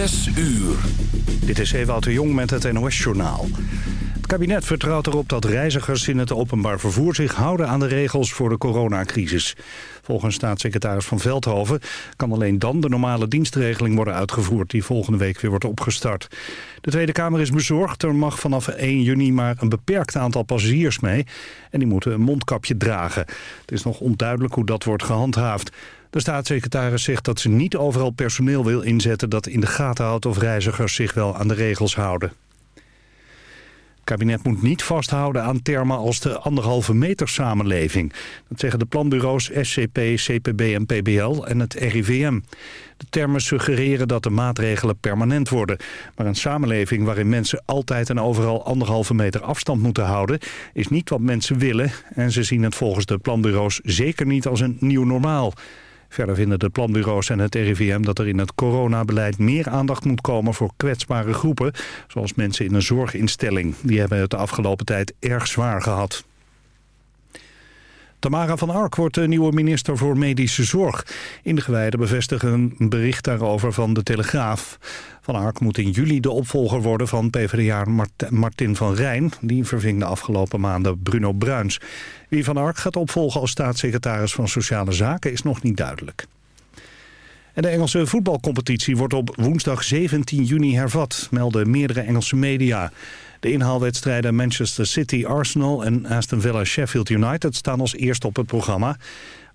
Uur. Dit is Ewout de Jong met het NOS-journaal. Het kabinet vertrouwt erop dat reizigers in het openbaar vervoer... zich houden aan de regels voor de coronacrisis. Volgens staatssecretaris Van Veldhoven kan alleen dan de normale dienstregeling worden uitgevoerd... die volgende week weer wordt opgestart. De Tweede Kamer is bezorgd. Er mag vanaf 1 juni maar een beperkt aantal passagiers mee... en die moeten een mondkapje dragen. Het is nog onduidelijk hoe dat wordt gehandhaafd. De staatssecretaris zegt dat ze niet overal personeel wil inzetten... dat in de gaten houdt of reizigers zich wel aan de regels houden. Het kabinet moet niet vasthouden aan termen als de anderhalve meter samenleving. Dat zeggen de planbureaus SCP, CPB en PBL en het RIVM. De termen suggereren dat de maatregelen permanent worden. Maar een samenleving waarin mensen altijd en overal anderhalve meter afstand moeten houden... is niet wat mensen willen en ze zien het volgens de planbureaus zeker niet als een nieuw normaal. Verder vinden de planbureaus en het RIVM dat er in het coronabeleid meer aandacht moet komen voor kwetsbare groepen, zoals mensen in een zorginstelling. Die hebben het de afgelopen tijd erg zwaar gehad. Tamara van Ark wordt de nieuwe minister voor Medische Zorg. In de bevestigen een bericht daarover van de Telegraaf. Van Ark moet in juli de opvolger worden van PvdA Martin van Rijn. Die verving de afgelopen maanden Bruno Bruins. Wie van Ark gaat opvolgen als staatssecretaris van Sociale Zaken is nog niet duidelijk. En de Engelse voetbalcompetitie wordt op woensdag 17 juni hervat, melden meerdere Engelse media. De inhaalwedstrijden Manchester City, Arsenal en Aston Villa Sheffield United staan als eerste op het programma.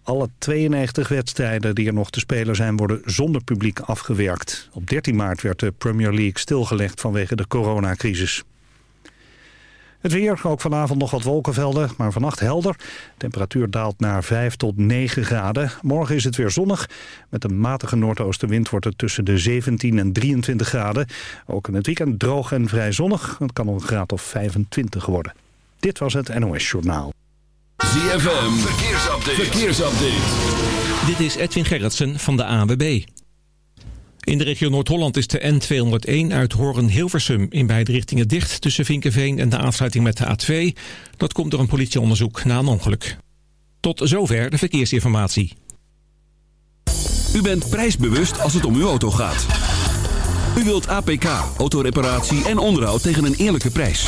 Alle 92 wedstrijden die er nog te spelen zijn worden zonder publiek afgewerkt. Op 13 maart werd de Premier League stilgelegd vanwege de coronacrisis. Het weer, ook vanavond nog wat wolkenvelden, maar vannacht helder. temperatuur daalt naar 5 tot 9 graden. Morgen is het weer zonnig. Met een matige noordoostenwind wordt het tussen de 17 en 23 graden. Ook in het weekend droog en vrij zonnig. Het kan een graad of 25 worden. Dit was het NOS Journaal. ZFM, verkeersupdate. verkeersupdate. Dit is Edwin Gerritsen van de AWB. In de regio Noord-Holland is de N201 uit Horen-Hilversum in beide richtingen dicht tussen Vinkenveen en de aansluiting met de A2. Dat komt door een politieonderzoek na een ongeluk. Tot zover de verkeersinformatie. U bent prijsbewust als het om uw auto gaat. U wilt APK, autoreparatie en onderhoud tegen een eerlijke prijs.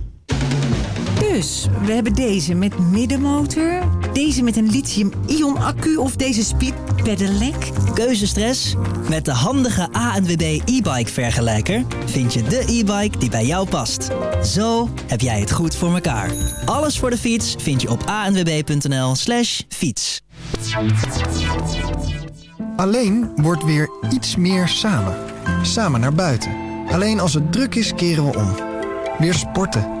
Dus, we hebben deze met middenmotor, deze met een lithium-ion accu of deze speed pedelec. Keuzestress? Met de handige ANWB e-bike vergelijker vind je de e-bike die bij jou past. Zo heb jij het goed voor elkaar. Alles voor de fiets vind je op anwb.nl slash fiets. Alleen wordt weer iets meer samen. Samen naar buiten. Alleen als het druk is keren we om. Weer sporten.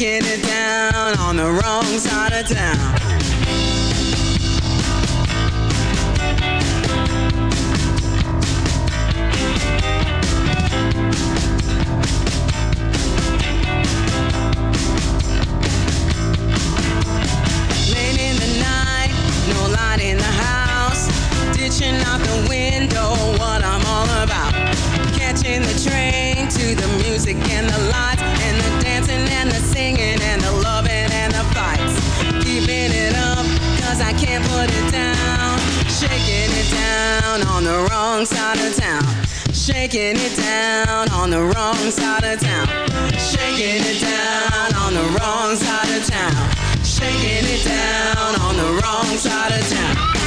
it down on the wrong side of town. Shaking it down on the wrong side of town. Shaking it down on the wrong side of town. Shaking it down on the wrong side of town.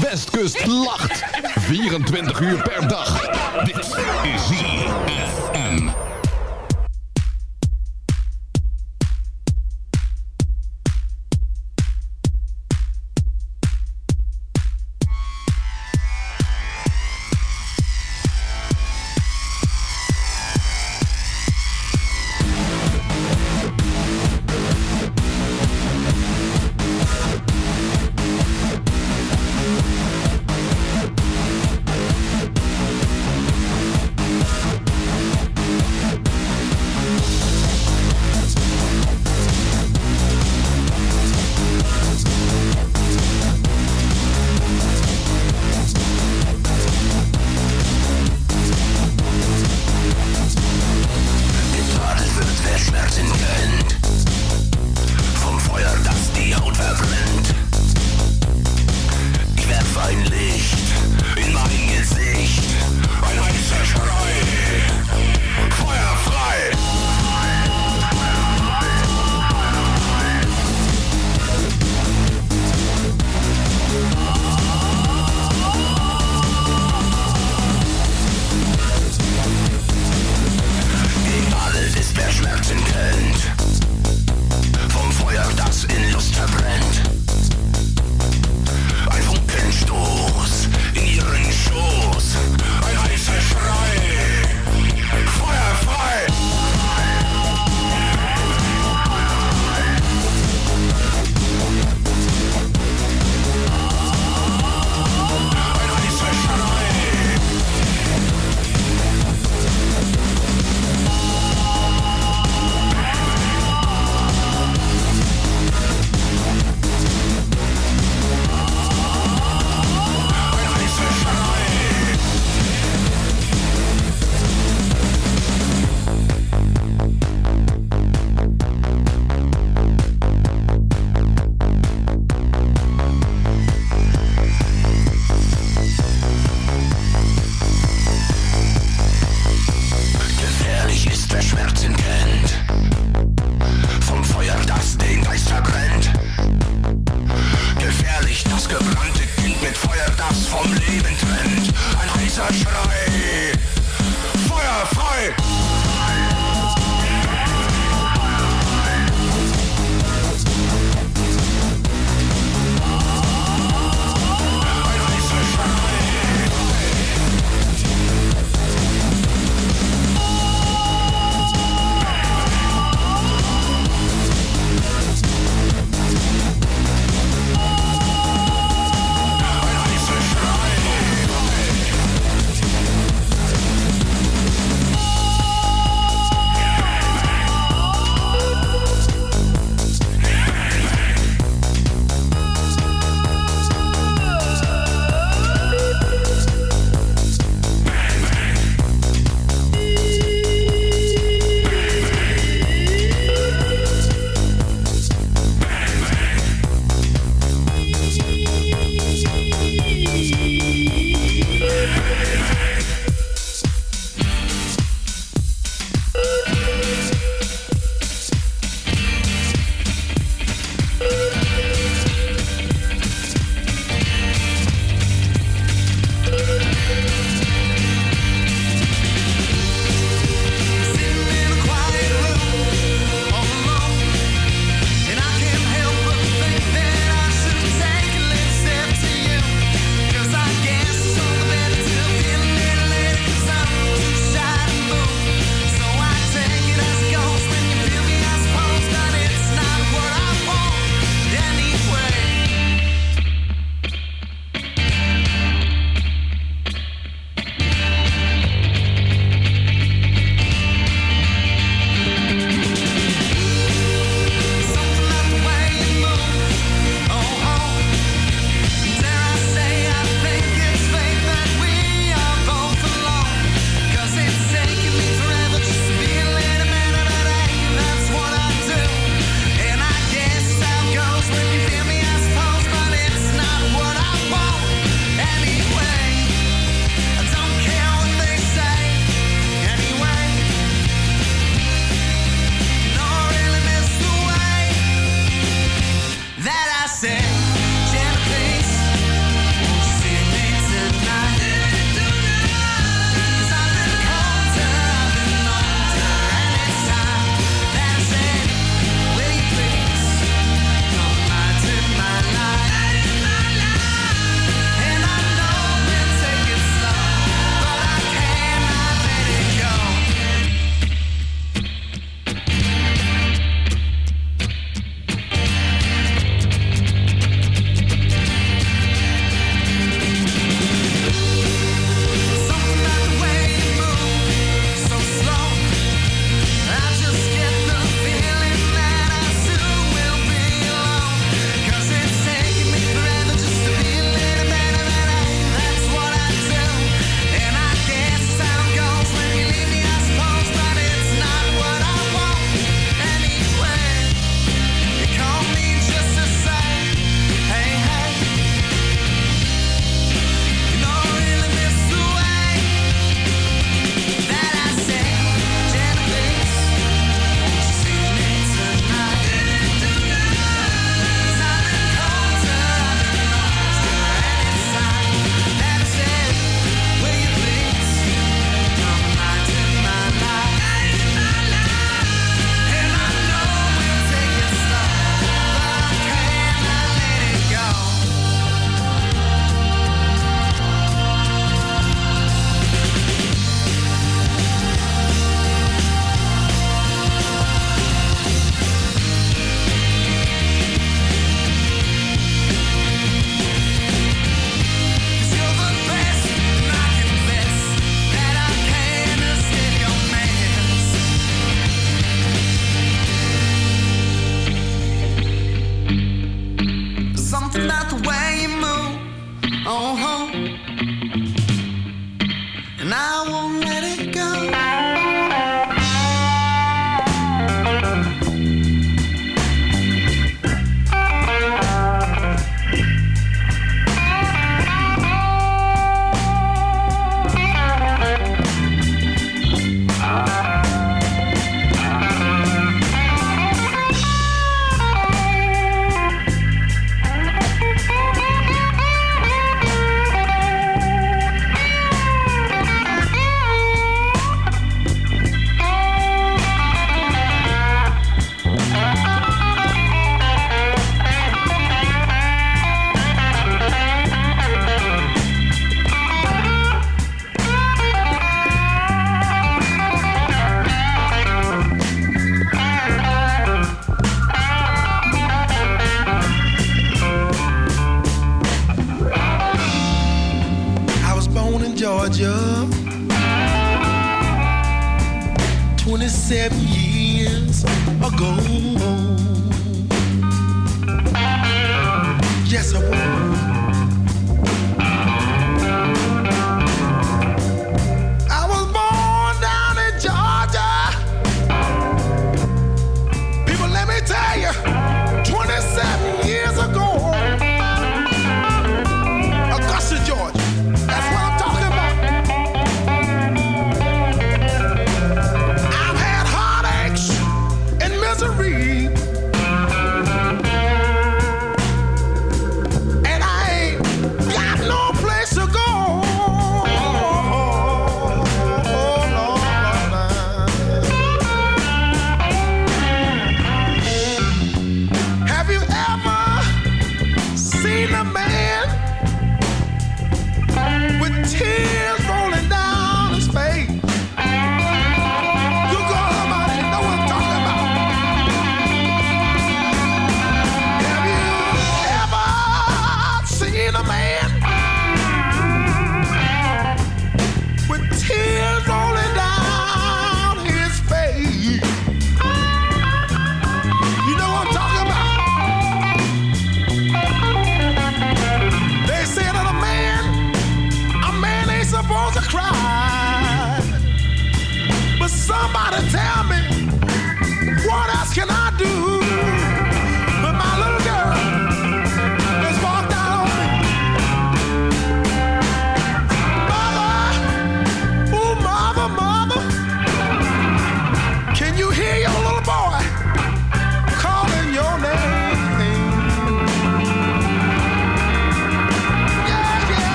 Westkust lacht. 24 uur per dag. Dit is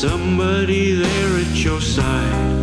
Somebody there at your side.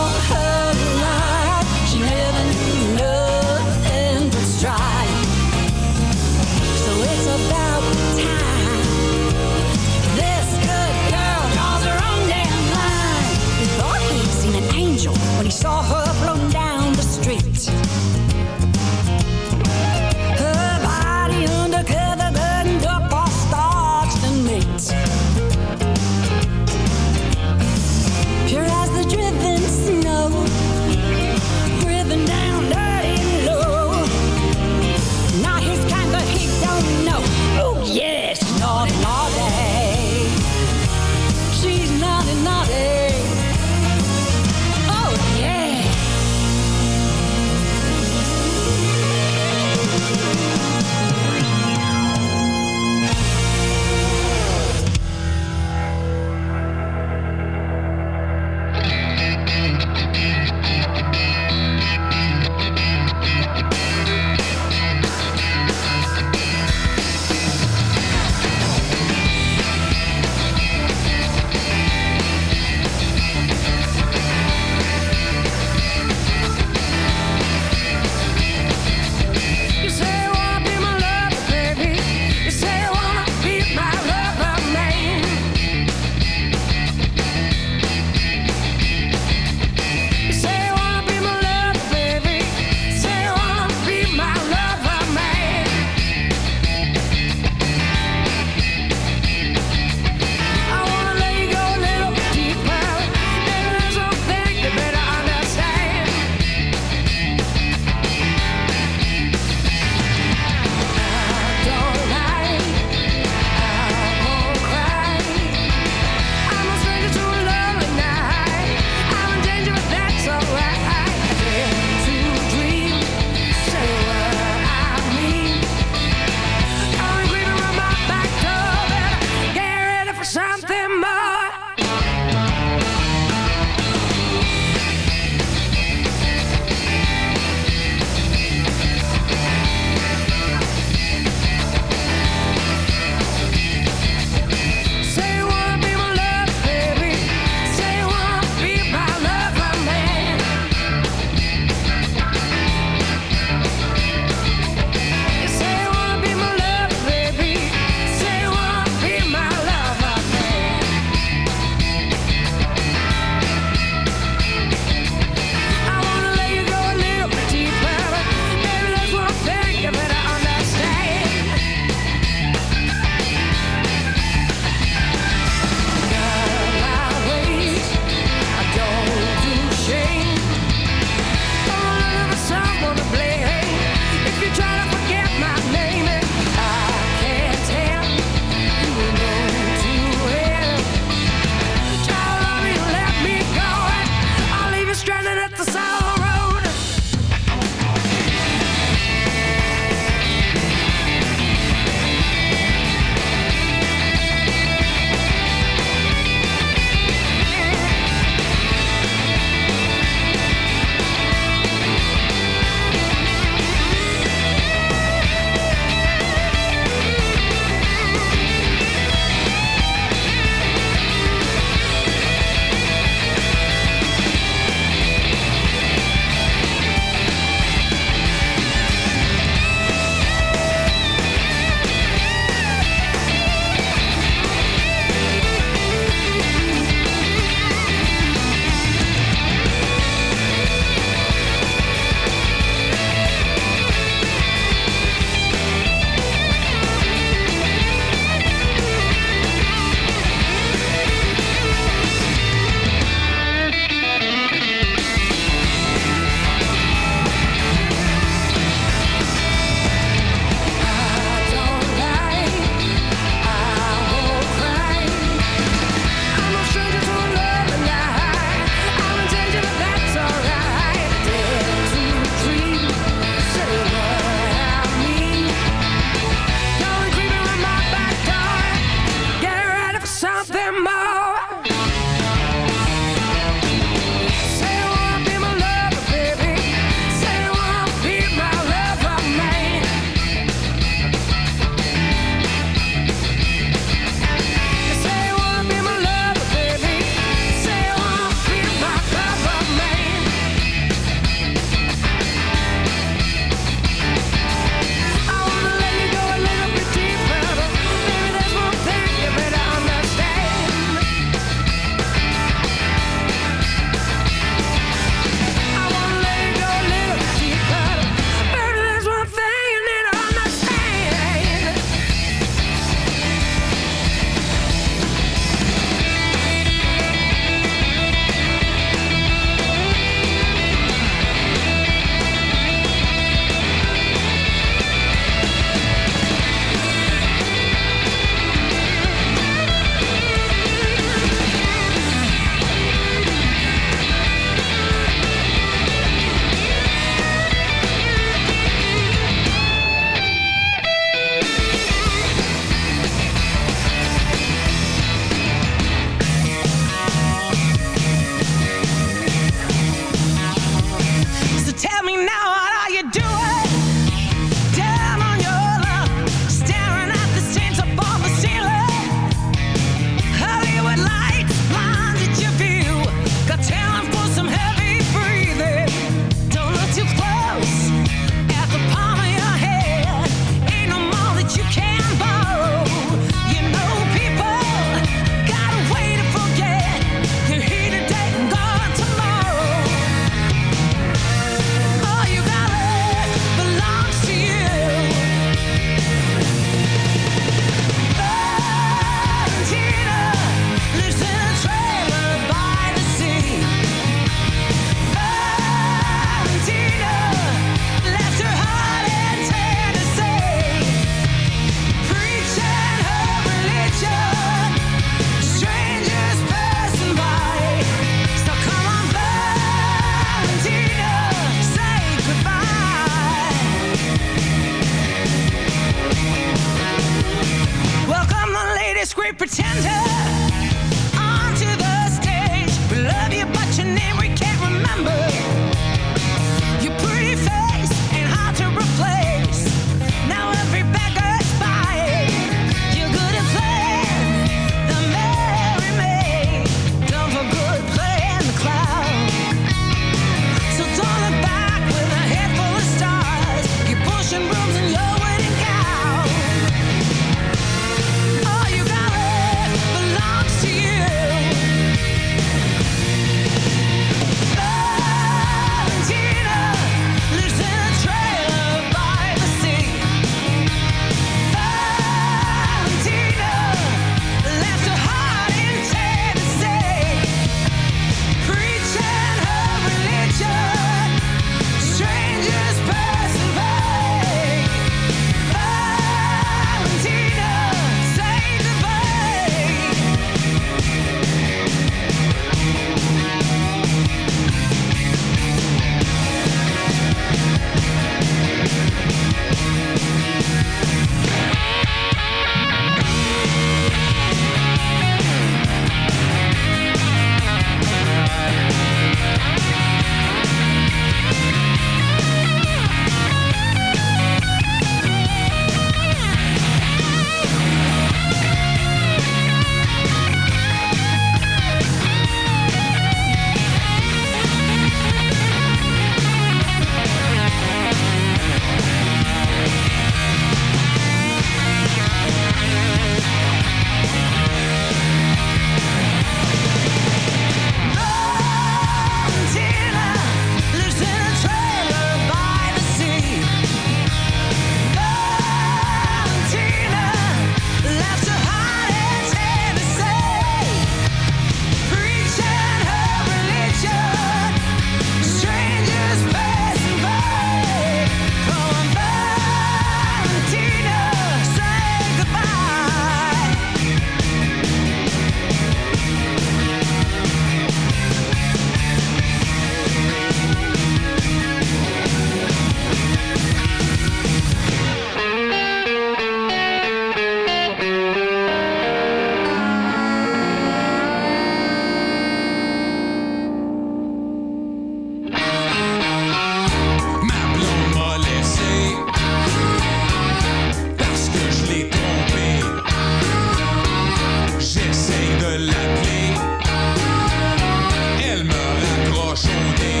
show day.